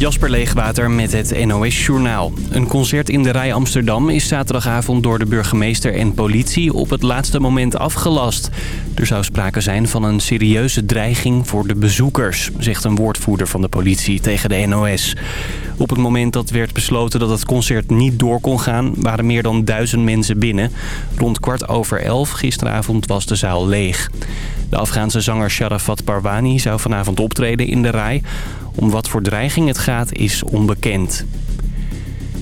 Jasper Leegwater met het NOS Journaal. Een concert in de Rij Amsterdam is zaterdagavond door de burgemeester en politie op het laatste moment afgelast. Er zou sprake zijn van een serieuze dreiging voor de bezoekers, zegt een woordvoerder van de politie tegen de NOS. Op het moment dat werd besloten dat het concert niet door kon gaan, waren meer dan duizend mensen binnen. Rond kwart over elf gisteravond was de zaal leeg. De Afghaanse zanger Sharafat Parwani zou vanavond optreden in de Rij. Om wat voor dreiging het gaat is onbekend.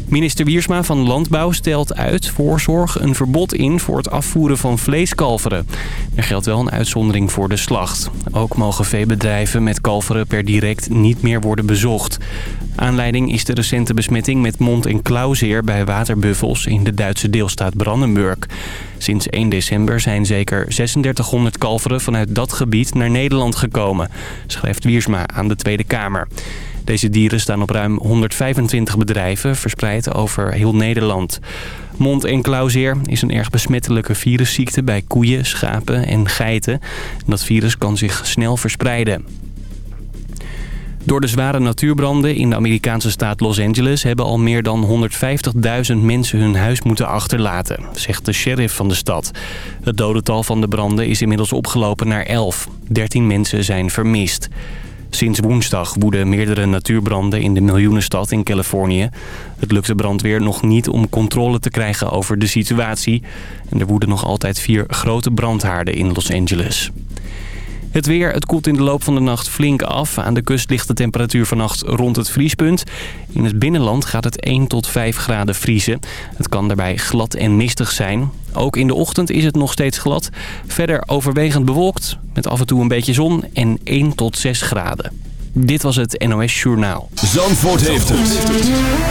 Minister Wiersma van Landbouw stelt uit voorzorg een verbod in voor het afvoeren van vleeskalveren. Er geldt wel een uitzondering voor de slacht. Ook mogen veebedrijven met kalveren per direct niet meer worden bezocht. Aanleiding is de recente besmetting met mond- en klauwzeer bij waterbuffels in de Duitse deelstaat Brandenburg. Sinds 1 december zijn zeker 3600 kalveren vanuit dat gebied naar Nederland gekomen, schrijft Wiersma aan de Tweede Kamer. Deze dieren staan op ruim 125 bedrijven, verspreid over heel Nederland. Mond- en klauwzeer is een erg besmettelijke virusziekte bij koeien, schapen en geiten. Dat virus kan zich snel verspreiden. Door de zware natuurbranden in de Amerikaanse staat Los Angeles... hebben al meer dan 150.000 mensen hun huis moeten achterlaten, zegt de sheriff van de stad. Het dodental van de branden is inmiddels opgelopen naar 11. 13 mensen zijn vermist. Sinds woensdag woeden meerdere natuurbranden in de miljoenenstad in Californië. Het lukt de brandweer nog niet om controle te krijgen over de situatie. En er woeden nog altijd vier grote brandhaarden in Los Angeles. Het weer, het koelt in de loop van de nacht flink af. Aan de kust ligt de temperatuur vannacht rond het vriespunt. In het binnenland gaat het 1 tot 5 graden vriezen. Het kan daarbij glad en mistig zijn. Ook in de ochtend is het nog steeds glad. Verder overwegend bewolkt, met af en toe een beetje zon en 1 tot 6 graden. Dit was het NOS Journaal. Zandvoort heeft het.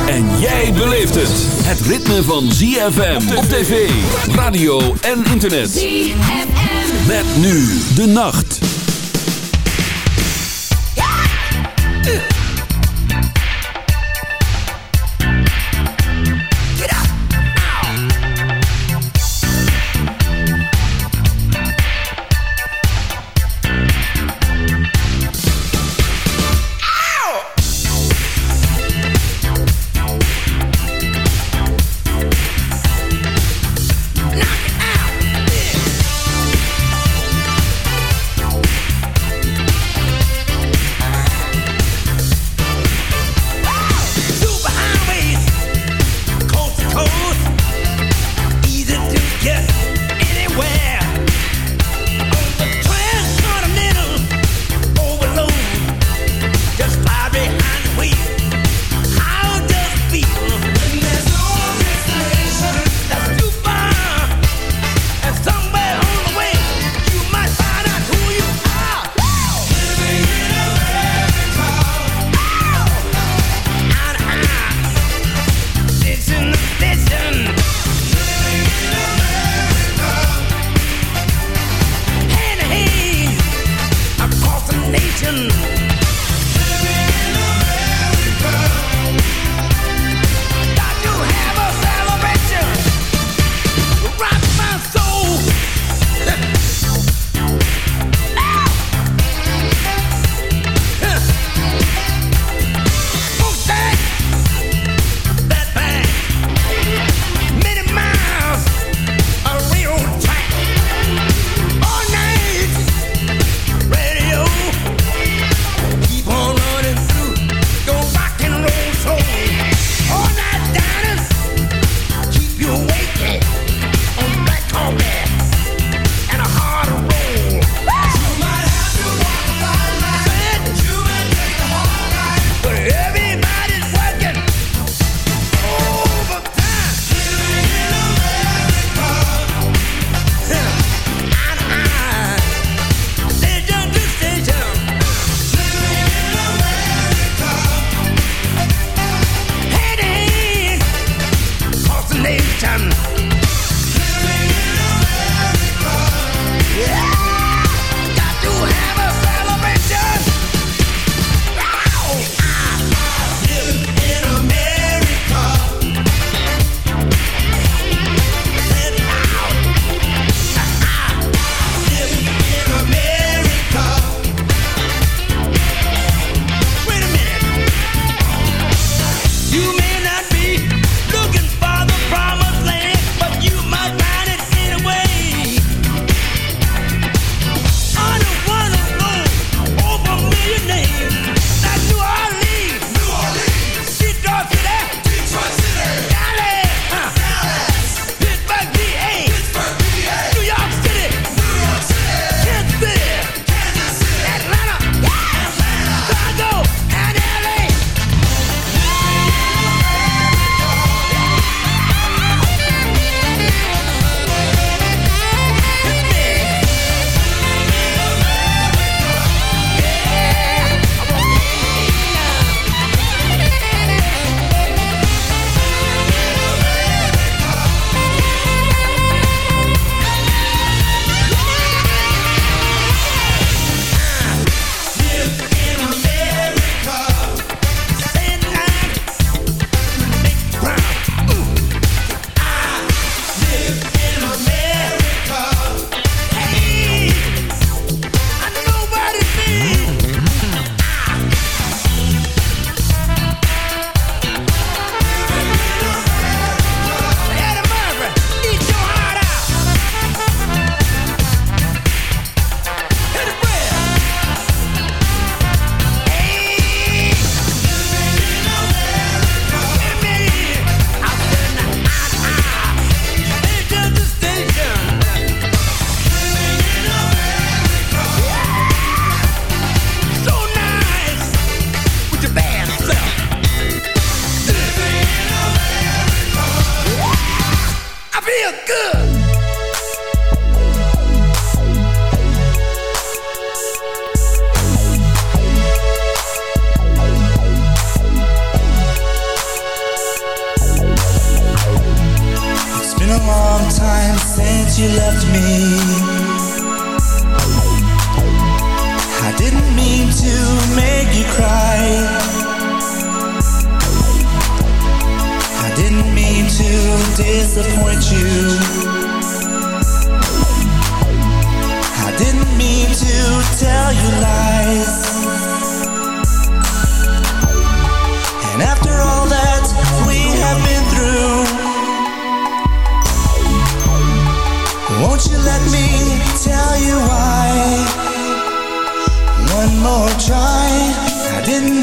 En jij beleeft het. Het ritme van ZFM op tv, radio en internet. ZFM. Met nu de nacht.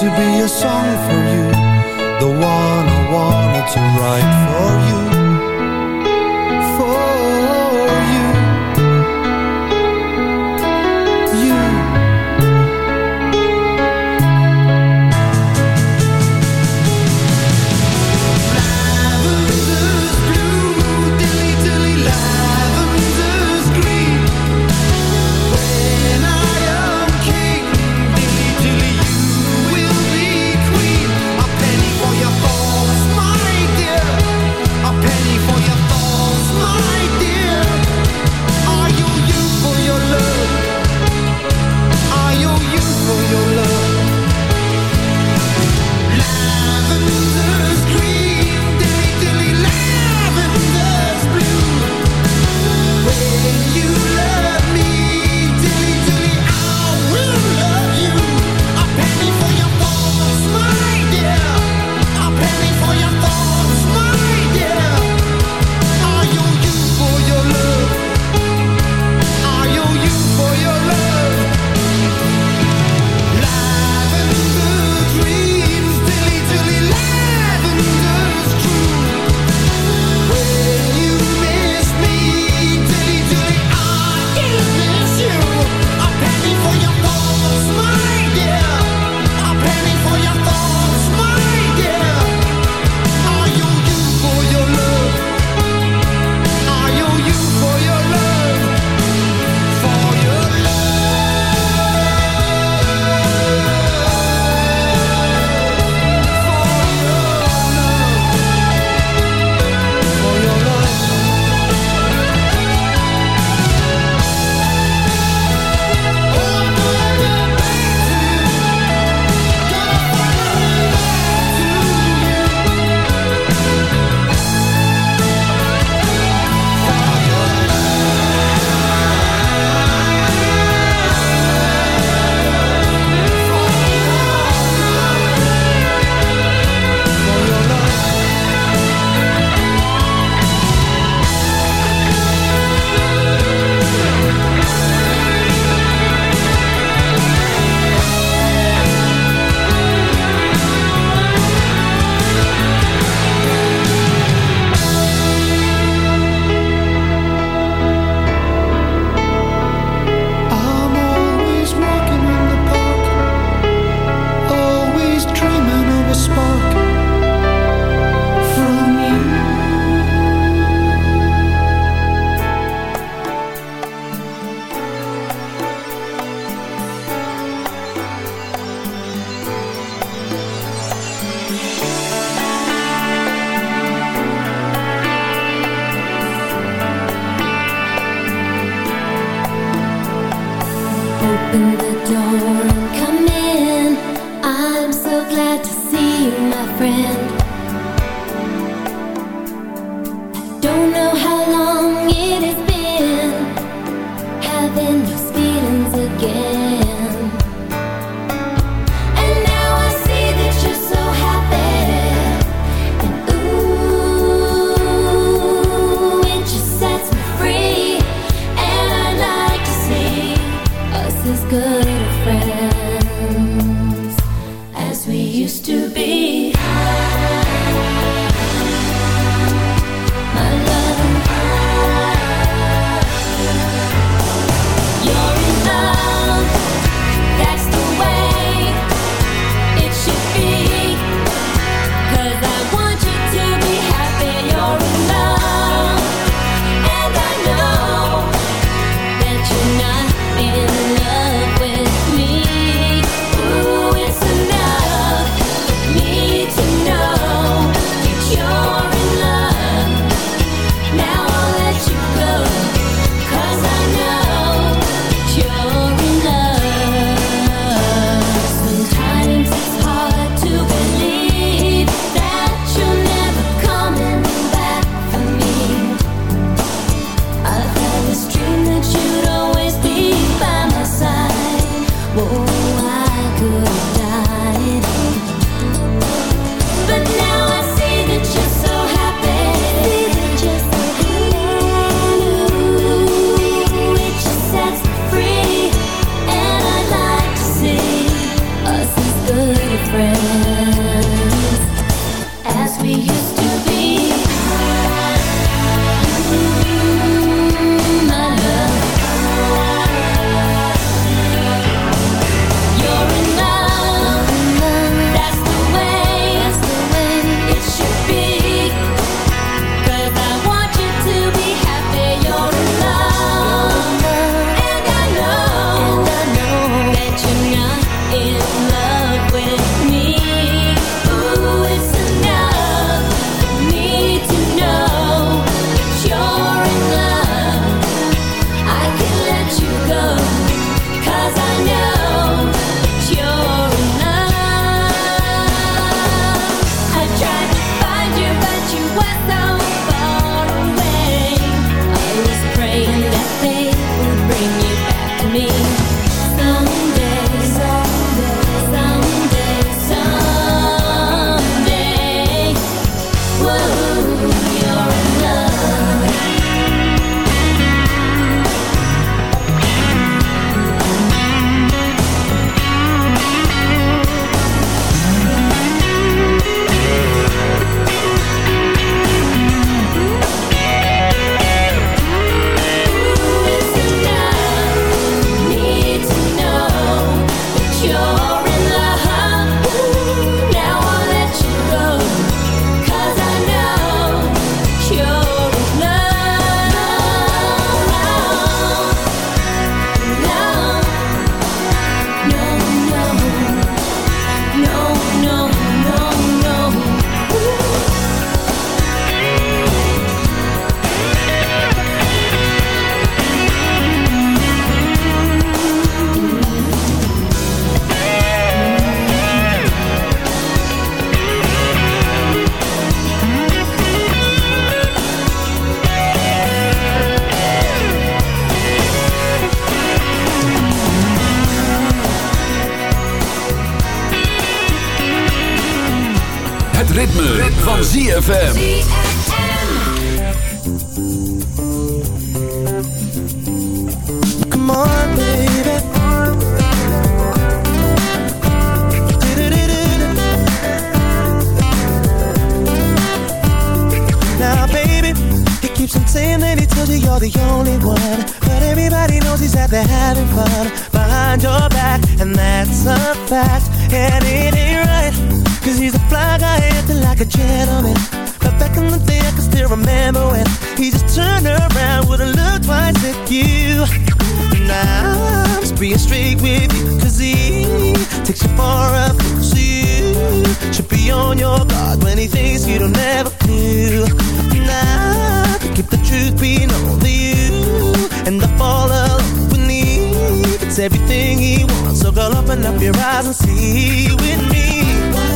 to be a song for you. The one I wanted to write for you. Still remember when He just turned around, wouldn't look twice at you. Now I'm just being straight with you Cause he takes you far up So you. Should be on your guard When he thinks you don't ever do Now to keep the truth being only you. And I fall alone beneath everything he wants. So girl, open up your eyes and see with me.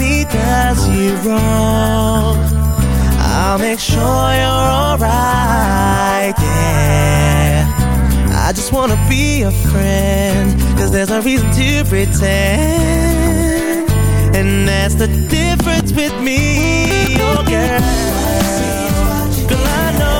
he does you wrong, I'll make sure you're alright, yeah. I just wanna be a friend, cause there's no reason to pretend. And that's the difference with me, oh girl. Girl, I know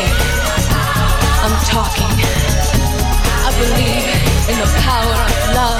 dancing. I'm talking. I believe in the power of love.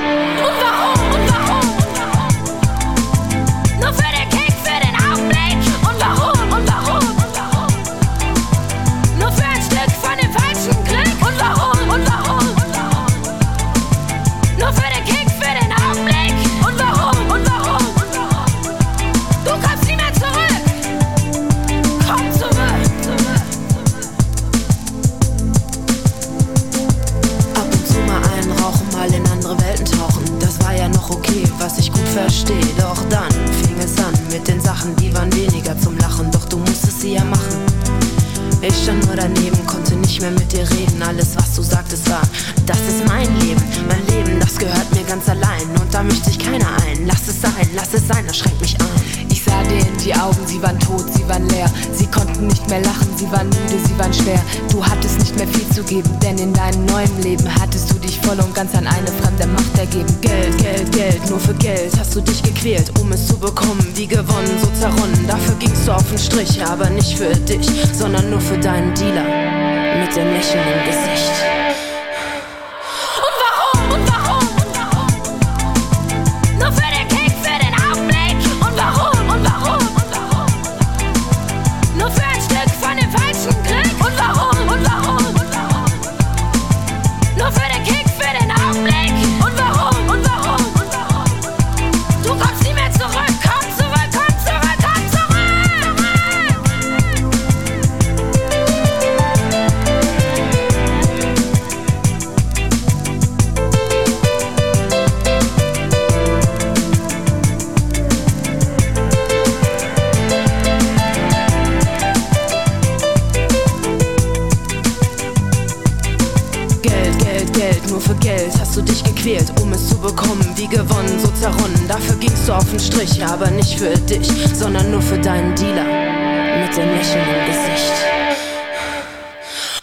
nur für Geld hast du dich gequält, um es zu bekommen. Wie gewonnen, so zerronnen. Dafür gingst du auf den Strich, aber nicht für dich, sondern nur für deinen Dealer. Mit dem Lächeln im Gesicht.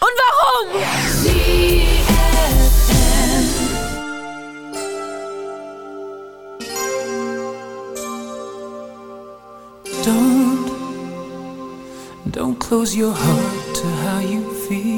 Und warum? Don't, don't close your heart to how you feel.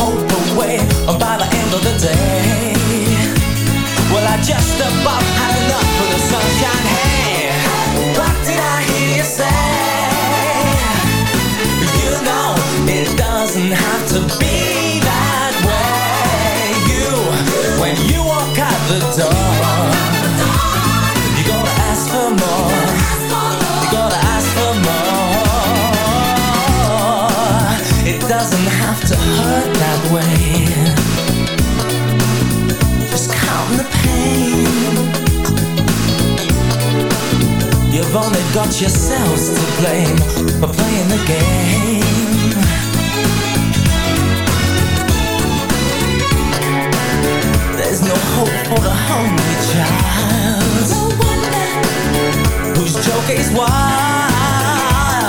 all hope away by the end of the day. Well, I just about had enough of the sunshine. Hey, what did I hear you say? You know it doesn't have to be that way. You, when you walk out the door, Whose joke is wild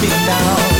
me now.